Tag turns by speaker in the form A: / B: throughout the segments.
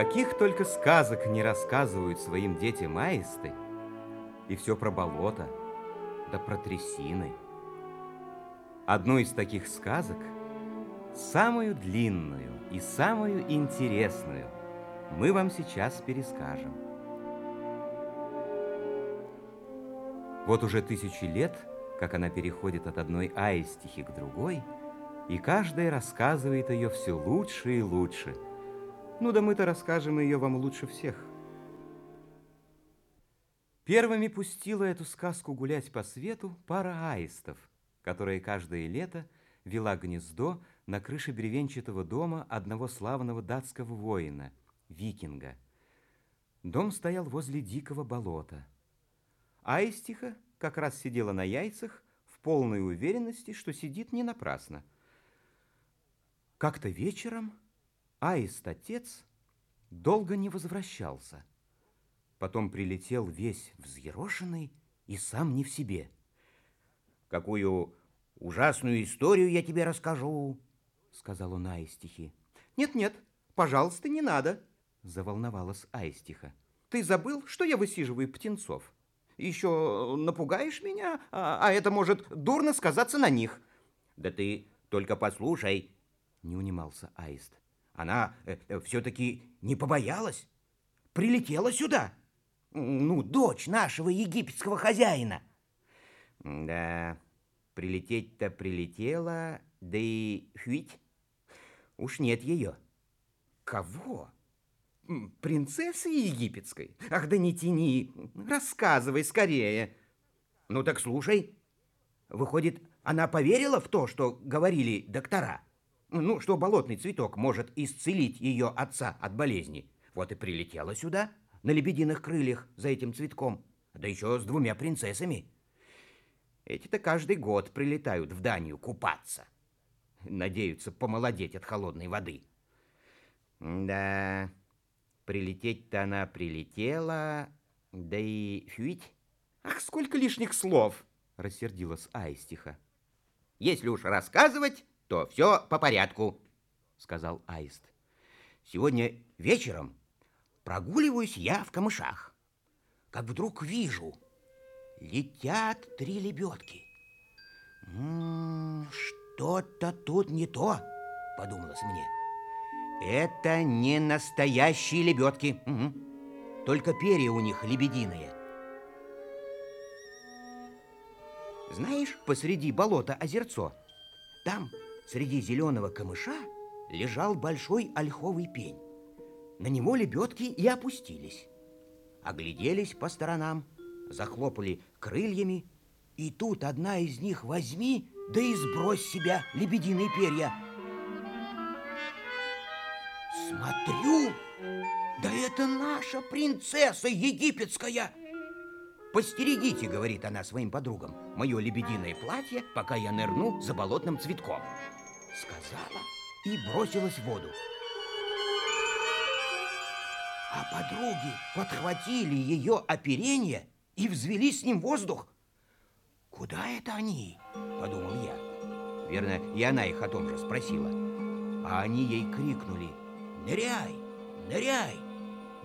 A: Каких только сказок не рассказывают своим детям аисты, и все про болото, да про трясины. Одну из таких сказок, самую длинную и самую интересную, мы вам сейчас перескажем. Вот уже тысячи лет, как она переходит от одной аистихи к другой, и каждая рассказывает ее все лучше и лучше – ну да мы-то расскажем ее вам лучше всех. Первыми пустила эту сказку гулять по свету пара аистов, которая каждое лето вела гнездо на крыше бревенчатого дома одного славного датского воина, викинга. Дом стоял возле дикого болота. Аистиха как раз сидела на яйцах в полной уверенности, что сидит не напрасно. Как-то вечером Аист-отец долго не возвращался. Потом прилетел весь взъерошенный и сам не в себе.
B: «Какую ужасную историю я тебе расскажу», — сказал он Аистихе.
C: «Нет-нет, пожалуйста, не надо», — заволновалась Аистиха. «Ты забыл, что я высиживаю птенцов? Еще напугаешь меня, а, а это может дурно сказаться на них».
B: «Да ты только послушай», — не унимался Аист. Она э, э, все-таки не побоялась. Прилетела сюда. Ну, дочь нашего египетского хозяина. Да, прилететь-то прилетела, да и хвить. Уж нет ее.
C: Кого? Принцессы египетской? Ах, да не тяни, рассказывай скорее.
B: Ну так слушай. Выходит, она поверила в то, что говорили доктора? Ну, что болотный цветок может исцелить ее отца от болезни. Вот и прилетела сюда, на лебединых крыльях, за этим цветком, да еще с двумя принцессами. Эти-то каждый год прилетают в Данию купаться. Надеются помолодеть от холодной воды. Да, прилететь-то она прилетела, да и фюить.
C: Ах, сколько лишних слов, рассердилась Аистиха. Если уж рассказывать, то все по порядку, сказал Аист.
B: Сегодня вечером прогуливаюсь я в камышах, как вдруг вижу, летят три лебедки. Что-то тут не то, подумалось мне. Это не настоящие лебедки. Угу. Только перья у них лебединые. Знаешь, посреди болота озерцо. Там Среди зеленого камыша лежал большой ольховый пень. На него лебедки и опустились. Огляделись по сторонам, захлопали крыльями, и тут одна из них возьми, да и сбрось себя лебединые перья. Смотрю, да это наша принцесса египетская. «Постерегите», — говорит она своим подругам, «мое лебединое платье, пока я нырну за болотным цветком» сказала и бросилась в воду. А подруги подхватили ее оперение и взвели с ним воздух. «Куда это они?» – подумал я. Верно, и она их о том же спросила. А они ей крикнули «Ныряй! Ныряй!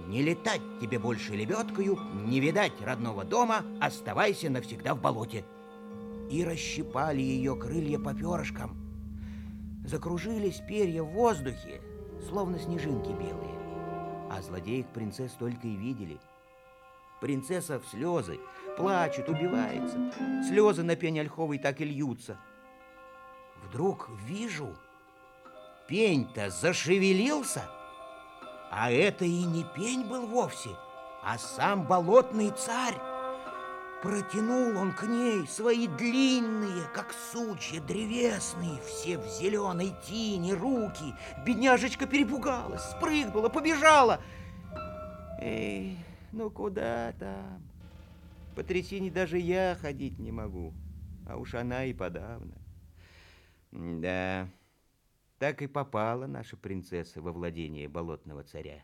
B: Не летать тебе больше лебедкою, не видать родного дома, оставайся навсегда в болоте!» И расщипали ее крылья по перышкам – Закружились перья в воздухе, словно снежинки белые. А злодеек принцесс только и видели. Принцесса в слезы, плачет, убивается. Слезы на пень ольховой так и льются. Вдруг вижу, пень-то зашевелился, а это и не пень был вовсе, а сам болотный царь. Протянул он к ней свои длинные, как сучья, древесные, все в зеленой тени, руки. Бедняжечка перепугалась, спрыгнула, побежала. Эй, ну куда там? По трясине даже я ходить не могу, а уж она и подавно. Да, так и попала наша принцесса во владение болотного царя.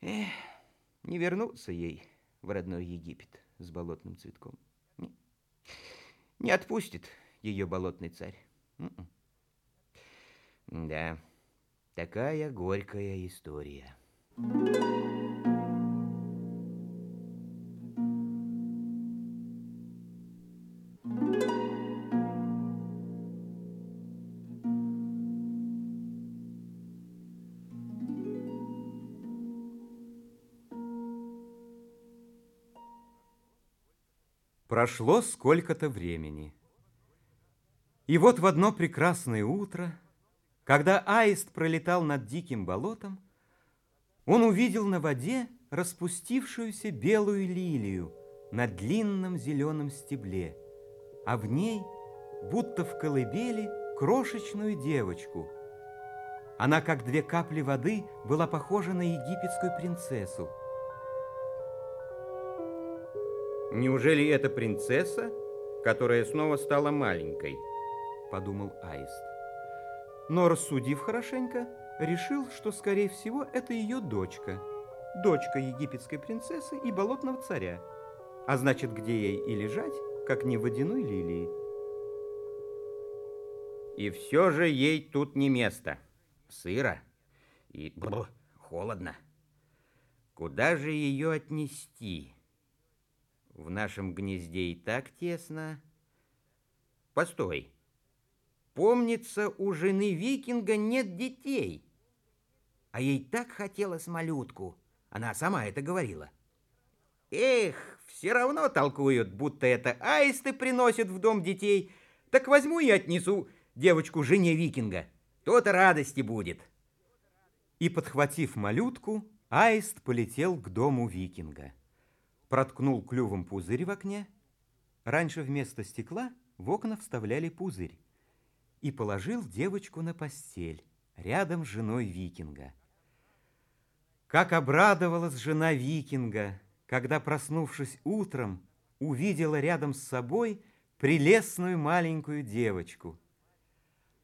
B: Эх, не вернуться ей в родной Египет с болотным цветком. Не отпустит ее болотный царь. М-м. Да, Такая горькая история.
A: Прошло сколько-то времени. И вот в одно прекрасное утро, когда аист пролетал над диким болотом, он увидел на воде распустившуюся белую лилию на длинном зеленом стебле, а в ней, будто в колыбели, крошечную девочку. Она, как две капли воды, была похожа на египетскую принцессу –
C: Неужели это принцесса, которая снова стала маленькой?
A: Подумал Аист. Но, рассудив хорошенько, решил, что, скорее всего, это ее дочка. Дочка египетской принцессы и болотного царя. А значит, где ей и лежать, как не в водяной лилии.
B: И все же ей тут не место. Сыро и холодно. Куда же ее отнести? В нашем гнезде и так тесно. Постой. Помнится, у жены викинга нет детей. А ей так хотелось малютку. Она сама это говорила. Эх, все равно толкуют, будто это аисты приносят в дом детей. Так возьму и отнесу девочку жене викинга. То-то радости будет.
A: И, подхватив малютку, аист полетел к дому викинга проткнул клювом пузырь в окне. Раньше вместо стекла в окна вставляли пузырь. И положил девочку на постель, рядом с женой викинга. Как обрадовалась жена викинга, когда, проснувшись утром, увидела рядом с собой прелестную маленькую девочку.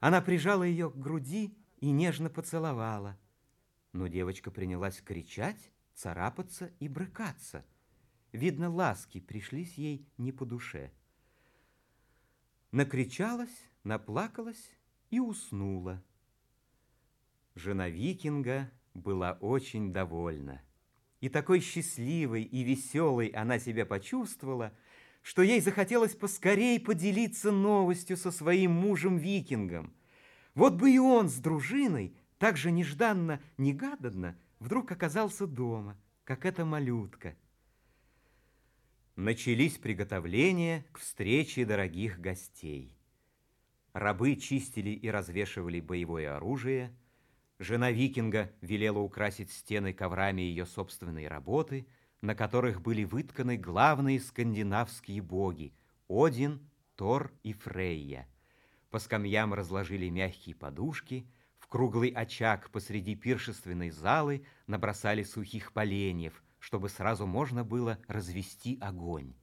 A: Она прижала ее к груди и нежно поцеловала. Но девочка принялась кричать, царапаться и брыкаться – Видно, ласки пришлись ей не по душе. Накричалась, наплакалась и уснула. Жена викинга была очень довольна. И такой счастливой и веселой она себя почувствовала, что ей захотелось поскорей поделиться новостью со своим мужем-викингом. Вот бы и он с дружиной так же нежданно-негаданно вдруг оказался дома, как эта малютка – начались приготовления к встрече дорогих гостей. Рабы чистили и развешивали боевое оружие, жена викинга велела украсить стены коврами ее собственной работы, на которых были вытканы главные скандинавские боги – Один, Тор и Фрейя. По скамьям разложили мягкие подушки, в круглый очаг посреди пиршественной залы набросали сухих поленьев – чтобы сразу можно было развести огонь.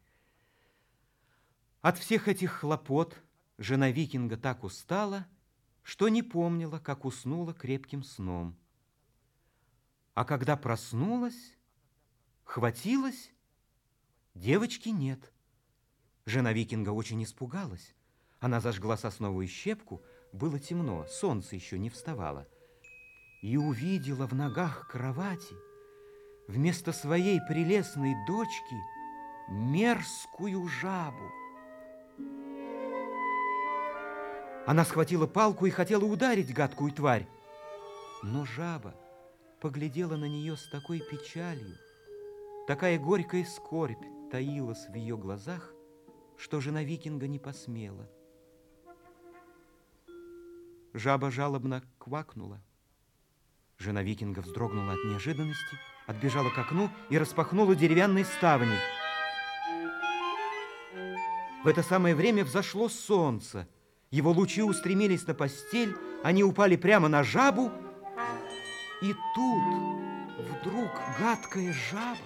A: От всех этих хлопот жена викинга так устала, что не помнила, как уснула крепким сном. А когда проснулась, хватилась, девочки нет. Жена викинга очень испугалась. Она зажгла сосновую щепку, было темно, солнце еще не вставало, и увидела в ногах кровати вместо своей прелестной дочки мерзкую жабу. Она схватила палку и хотела ударить гадкую тварь. Но жаба поглядела на нее с такой печалью, такая горькая скорбь таилась в ее глазах, что жена викинга не посмела. Жаба жалобно квакнула. Жена викинга вздрогнула от неожиданности – отбежала к окну и распахнула деревянные ставни. В это самое время взошло солнце. Его лучи устремились на постель, они упали прямо на жабу, и тут вдруг гадкая жаба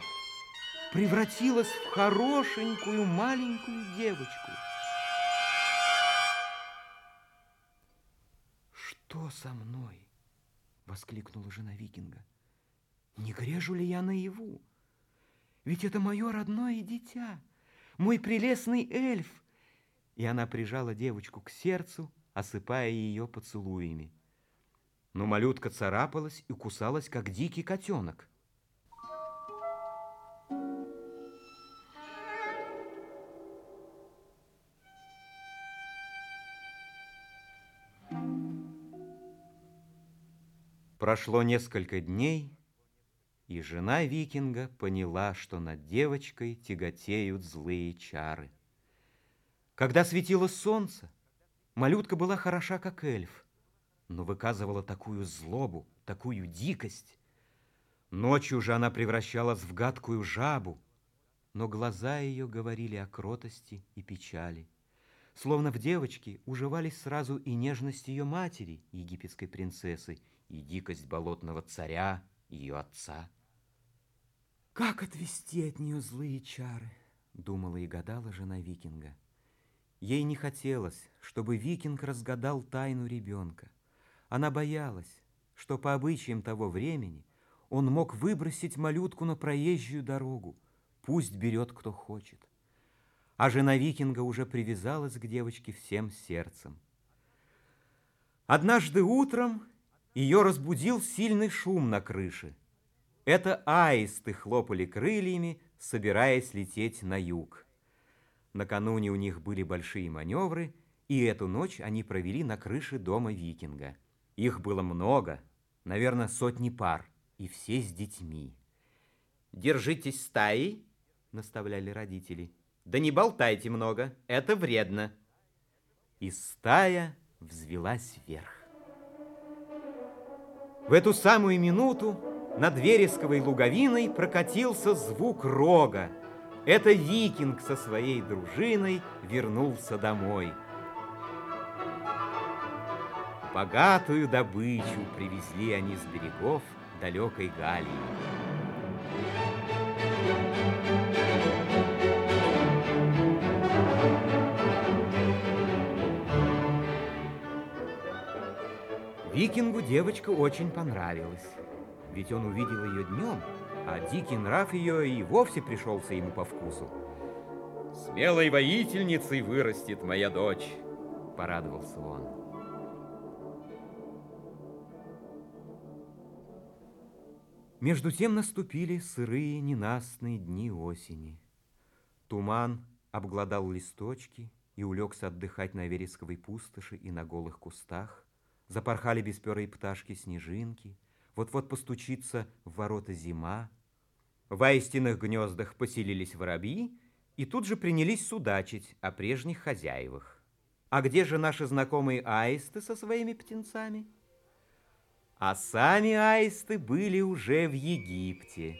A: превратилась в хорошенькую маленькую девочку. «Что со мной?» — воскликнула жена викинга. Не грежу ли я наяву? Ведь это мое родное дитя, мой прелестный эльф. И она прижала девочку к сердцу, осыпая ее поцелуями. Но малютка царапалась и кусалась, как дикий котенок. Прошло несколько дней, и жена викинга поняла, что над девочкой тяготеют злые чары. Когда светило солнце, малютка была хороша, как эльф, но выказывала такую злобу, такую дикость. Ночью же она превращалась в гадкую жабу, но глаза ее говорили о кротости и печали. Словно в девочке уживались сразу и нежность ее матери, египетской принцессы, и дикость болотного царя, ее отца.
C: Как отвести от нее злые чары? Думала и гадала жена викинга.
A: Ей не хотелось, чтобы викинг разгадал тайну ребенка. Она боялась, что по обычаям того времени он мог выбросить малютку на проезжую дорогу. Пусть берет, кто хочет. А жена викинга уже привязалась к девочке всем сердцем. Однажды утром ее разбудил сильный шум на крыше. Это аисты хлопали крыльями, собираясь лететь на юг. Накануне у них были большие маневры, и эту ночь они провели на крыше дома викинга. Их было много, наверное, сотни пар, и все с детьми.
C: «Держитесь стаей», — наставляли родители. «Да не болтайте много, это вредно».
A: И стая взвелась вверх. В эту самую минуту над вересковой луговиной прокатился звук рога. Это викинг со своей дружиной вернулся домой. Богатую добычу привезли они с берегов далекой Галии. Викингу девочка очень понравилась ведь он увидел ее днем, а дикий нрав ее и вовсе пришелся ему по вкусу.
C: «Смелой воительницей вырастет моя дочь», — порадовался он.
A: Между тем наступили сырые ненастные дни осени. Туман обглодал листочки и улегся отдыхать на вересковой пустоши и на голых кустах. Запорхали бесперые пташки-снежинки — вот-вот постучится в ворота зима. В аистиных гнездах поселились воробьи и тут же принялись судачить о прежних хозяевах. А где же наши знакомые аисты со своими птенцами? А сами аисты были уже в Египте.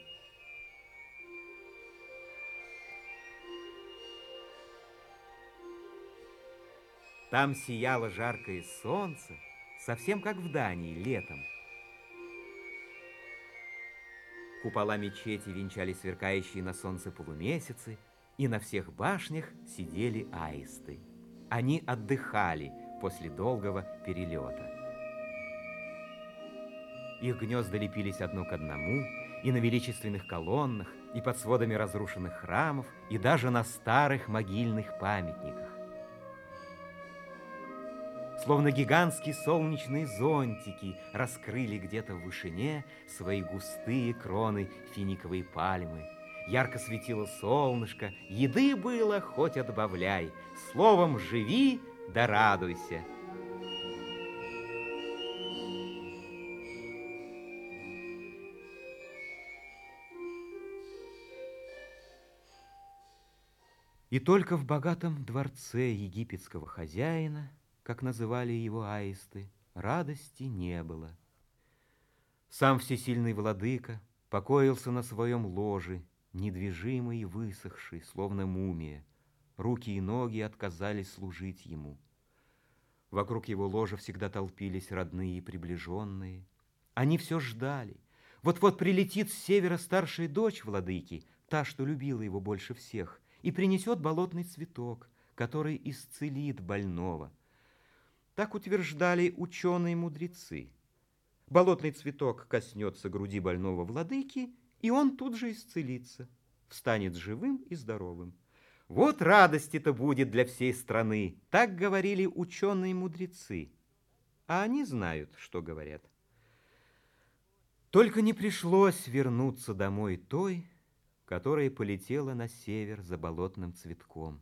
A: Там сияло жаркое солнце, совсем как в Дании летом. Купола мечети венчали сверкающие на солнце полумесяцы, и на всех башнях сидели аисты. Они отдыхали после долгого перелета. Их гнезда лепились одно к одному, и на величественных колоннах, и под сводами разрушенных храмов, и даже на старых могильных памятниках словно гигантские солнечные зонтики, раскрыли где-то в вышине свои густые кроны финиковой пальмы. Ярко светило солнышко, еды было хоть отбавляй, словом «живи да радуйся». И только в богатом дворце египетского хозяина как называли его аисты, радости не было. Сам всесильный владыка покоился на своем ложе, недвижимый и высохший, словно мумия. Руки и ноги отказались служить ему. Вокруг его ложа всегда толпились родные и приближенные. Они все ждали. Вот-вот прилетит с севера старшая дочь владыки, та, что любила его больше всех, и принесет болотный цветок, который исцелит больного. Так утверждали ученые-мудрецы. Болотный цветок коснется груди больного владыки, и он тут же исцелится, встанет живым и здоровым. Вот радость это будет для всей страны, так говорили ученые-мудрецы. А они знают, что говорят. Только не пришлось вернуться домой той, которая полетела на север за болотным цветком.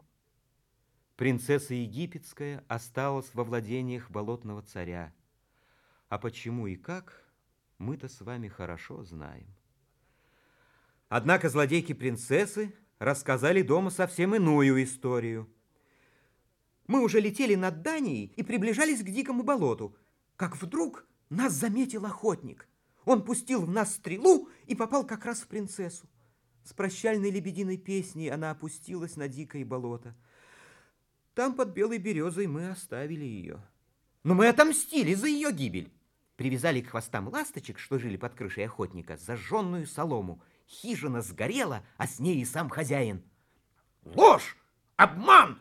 A: Принцесса египетская осталась во владениях болотного царя. А почему и как, мы-то с вами хорошо знаем. Однако злодейки-принцессы рассказали дома совсем иную историю.
C: Мы уже летели над Данией и приближались к дикому болоту, как вдруг нас заметил охотник. Он пустил в нас стрелу и попал как раз в принцессу. С прощальной лебединой песней она опустилась на дикое болото. Там под белой березой мы оставили ее. Но мы отомстили за ее гибель. Привязали к хвостам ласточек, что жили под крышей охотника, зажженную солому. Хижина сгорела, а с ней и сам хозяин.
B: Ложь! Обман!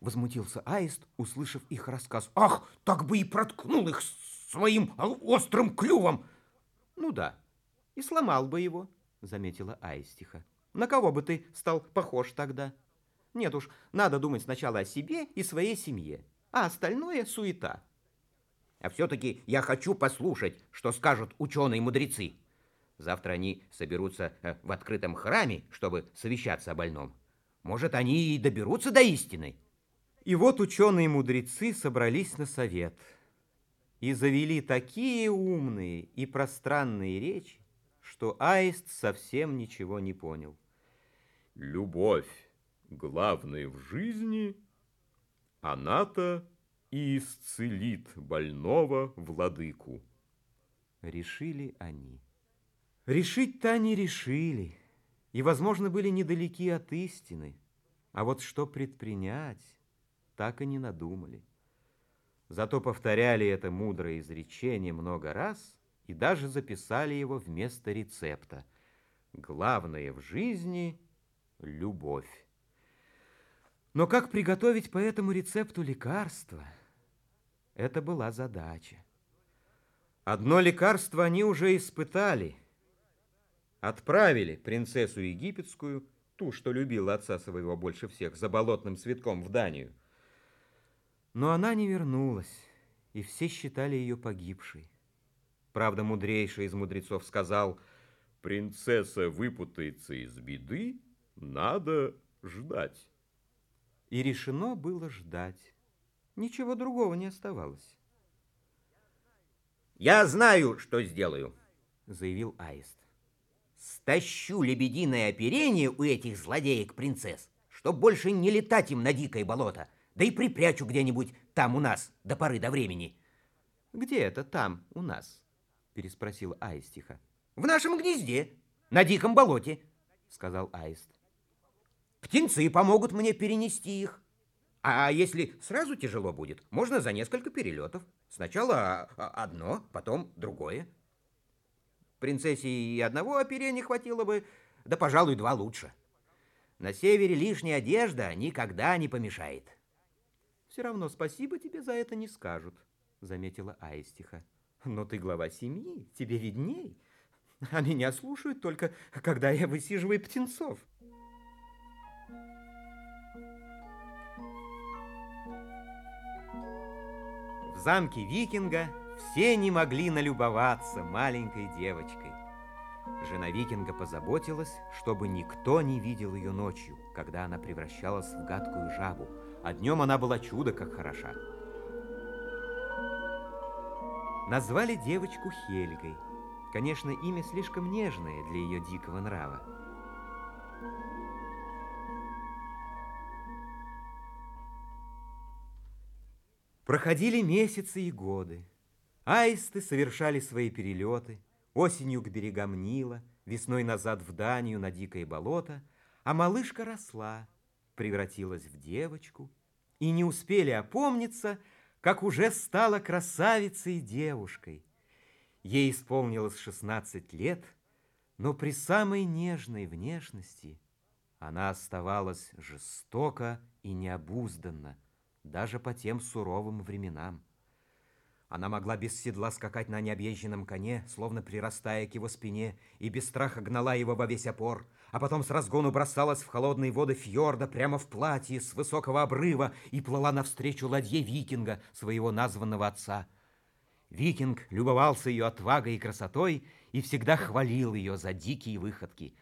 C: Возмутился Аист, услышав их рассказ.
B: Ах, так бы и проткнул их своим острым клювом.
C: Ну да, и сломал бы его, заметила Аистиха. На кого бы ты стал похож тогда? Нет уж, надо думать сначала о себе и своей семье, а остальное суета.
B: А все-таки я хочу послушать, что скажут ученые-мудрецы. Завтра они соберутся э, в открытом храме, чтобы совещаться о больном. Может, они и доберутся до истины.
A: И вот ученые-мудрецы собрались на совет и завели такие умные и пространные речи, что Аист совсем ничего не понял.
D: Любовь главная в жизни, она-то и исцелит больного владыку.
A: Решили они. Решить-то они решили, и, возможно, были недалеки от истины, а вот что предпринять, так и не надумали. Зато повторяли это мудрое изречение много раз и даже записали его вместо рецепта. Главное в жизни — любовь. Но как приготовить по этому рецепту лекарство? Это была задача. Одно лекарство они уже испытали. Отправили принцессу египетскую, ту, что любила отца своего больше всех, за болотным цветком в Данию. Но она не вернулась, и все считали ее погибшей. Правда, мудрейший из мудрецов сказал,
D: «Принцесса выпутается из беды, надо ждать».
A: И решено было ждать. Ничего другого не оставалось.
B: «Я знаю, что сделаю», —
A: заявил Аист.
B: «Стащу лебединое оперение у этих злодеек-принцесс, чтоб больше не летать им на дикое болото, да и припрячу где-нибудь там у нас до поры до времени».
C: «Где это там у нас?» — переспросил Аистиха.
B: «В нашем гнезде, на диком болоте», — сказал Аист. Птенцы помогут мне перенести их. А если сразу тяжело будет, можно за несколько перелетов. Сначала одно, потом другое. Принцессе и одного оперения хватило бы, да, пожалуй, два лучше. На севере лишняя одежда никогда не помешает.
C: Все равно спасибо тебе за это не скажут, заметила Аистиха. Но ты глава семьи, тебе видней. А меня слушают только, когда я высиживаю птенцов.
A: Замке викинга все не могли налюбоваться маленькой девочкой. Жена викинга позаботилась, чтобы никто не видел ее ночью, когда она превращалась в гадкую жабу, а днем она была чудо как хороша. Назвали девочку Хельгой. Конечно, имя слишком нежное для ее дикого нрава. Проходили месяцы и годы. Аисты совершали свои перелеты, осенью к берегам Нила, весной назад в Данию на дикое болото, а малышка росла, превратилась в девочку, и не успели опомниться, как уже стала красавицей девушкой. Ей исполнилось 16 лет, но при самой нежной внешности она оставалась жестоко и необузданна, даже по тем суровым временам. Она могла без седла скакать на необъезженном коне, словно прирастая к его спине, и без страха гнала его во весь опор, а потом с разгону бросалась в холодные воды фьорда прямо в платье с высокого обрыва и плыла навстречу ладье викинга, своего названного отца. Викинг любовался ее отвагой и красотой и всегда хвалил ее за дикие выходки.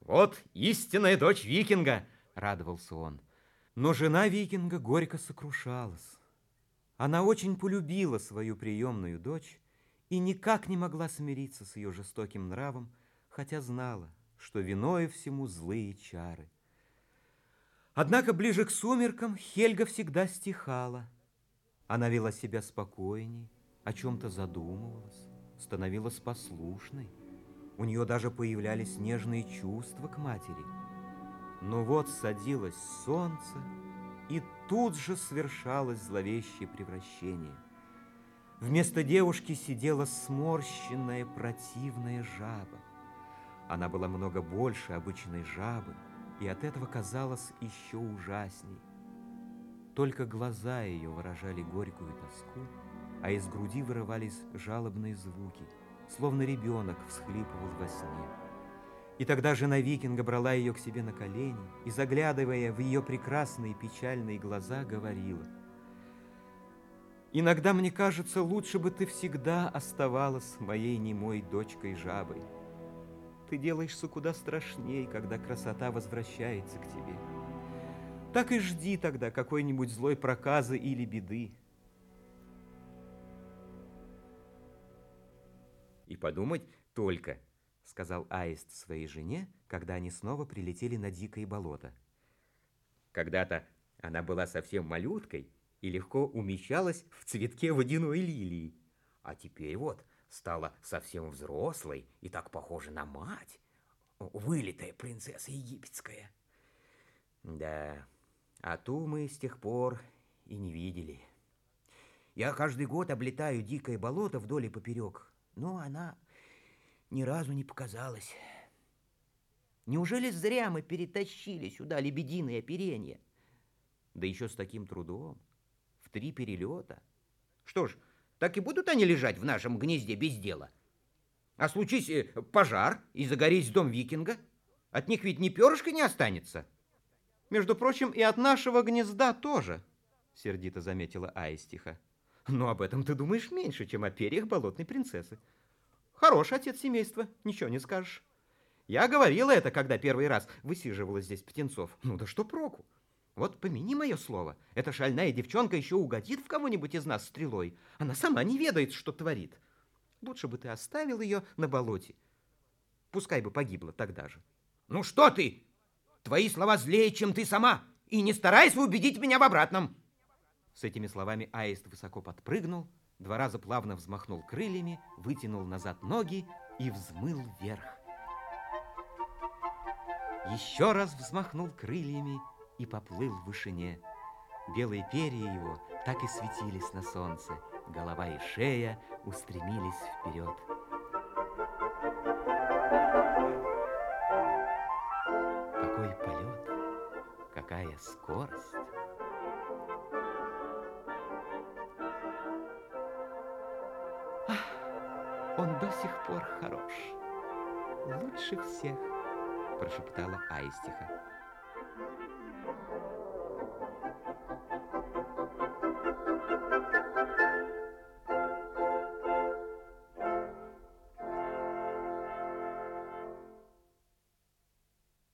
A: «Вот истинная дочь викинга!» — радовался он. Но жена викинга горько сокрушалась. Она очень полюбила свою приемную дочь и никак не могла смириться с ее жестоким нравом, хотя знала, что виною всему злые чары. Однако ближе к сумеркам Хельга всегда стихала. Она вела себя спокойней, о чем-то задумывалась, становилась послушной. У нее даже появлялись нежные чувства к матери. Но вот садилось солнце, и тут же свершалось зловещее превращение. Вместо девушки сидела сморщенная противная жаба. Она была много больше обычной жабы, и от этого казалась еще ужасней. Только глаза ее выражали горькую тоску, а из груди вырывались жалобные звуки, словно ребенок всхлипывал во сне. И тогда жена викинга брала ее к себе на колени и, заглядывая в ее прекрасные печальные глаза, говорила, «Иногда мне кажется, лучше бы ты всегда оставалась моей немой дочкой-жабой. Ты делаешься куда страшней, когда красота возвращается к тебе. Так и жди тогда какой-нибудь злой проказы или беды. И подумать только, сказал Аист своей жене, когда они снова прилетели на дикое болото. Когда-то она была совсем малюткой и легко умещалась в цветке водяной лилии. А теперь вот стала совсем взрослой и так похожа на мать. Вылитая принцесса египетская. Да, а ту мы с тех пор и не видели. Я каждый год облетаю дикое болото вдоль и поперек, но она ни разу не показалась. Неужели зря мы перетащили сюда лебединое оперение? Да еще с таким трудом, в три перелета. Что ж, так и будут они лежать в нашем гнезде без дела. А случись э, пожар и загорись дом викинга, от них ведь ни перышка не останется. Между прочим, и от нашего гнезда тоже, сердито заметила Аистиха. Но об этом ты думаешь меньше, чем о перьях болотной принцессы. Хороший отец семейства, ничего не скажешь. Я говорила это, когда первый раз высиживала здесь птенцов. Ну да что проку? Вот помяни мое слово, эта шальная девчонка еще угодит в кого-нибудь из нас стрелой. Она сама не ведает, что творит. Лучше бы ты оставил ее на болоте. Пускай бы погибла тогда же.
B: Ну что ты? Твои слова злее, чем ты сама. И не старайся убедить меня в обратном.
A: С этими словами аист высоко подпрыгнул, два раза плавно взмахнул крыльями, вытянул назад ноги и взмыл вверх. Еще раз взмахнул крыльями и поплыл в вышине. Белые перья его так и светились на солнце, голова и шея устремились вперед. Какой полет, какая скорость! Прошептала Аистиха.